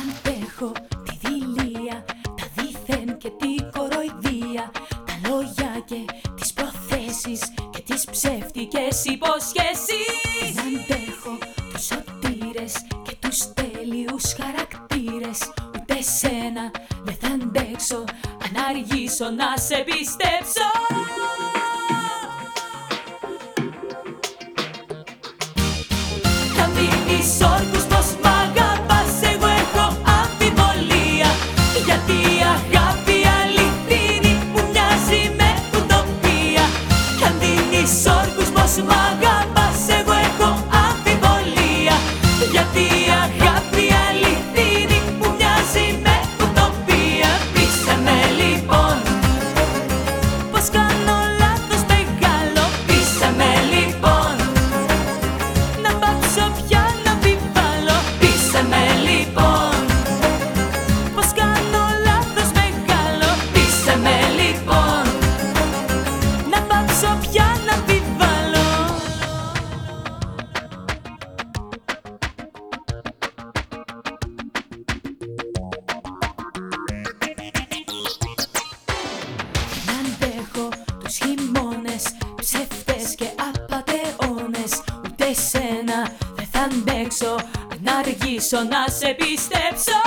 Αντέχω τη δηλία, τα δίθεν και τη κοροϊδία Τα λόγια και τις προθέσεις και τις ψεύτικες υποσχέσεις. Δεν αντέχω τους σωτήρες και τους τέλειους χαρακτήρες. Ούτε σένα δεν θα αντέξω αν αργήσω να σε πιστέψω. sorgo να σε πιστέψω.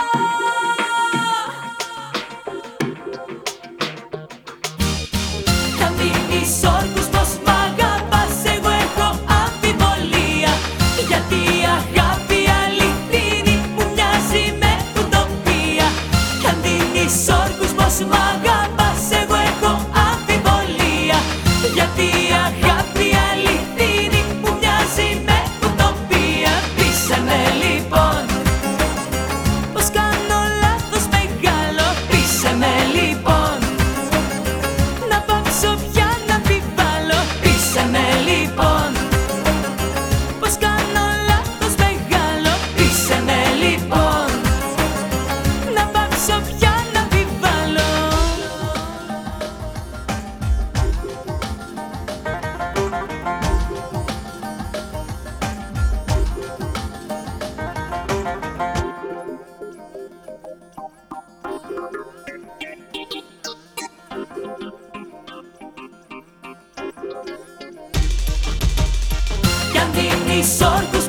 Yan din ni sorgus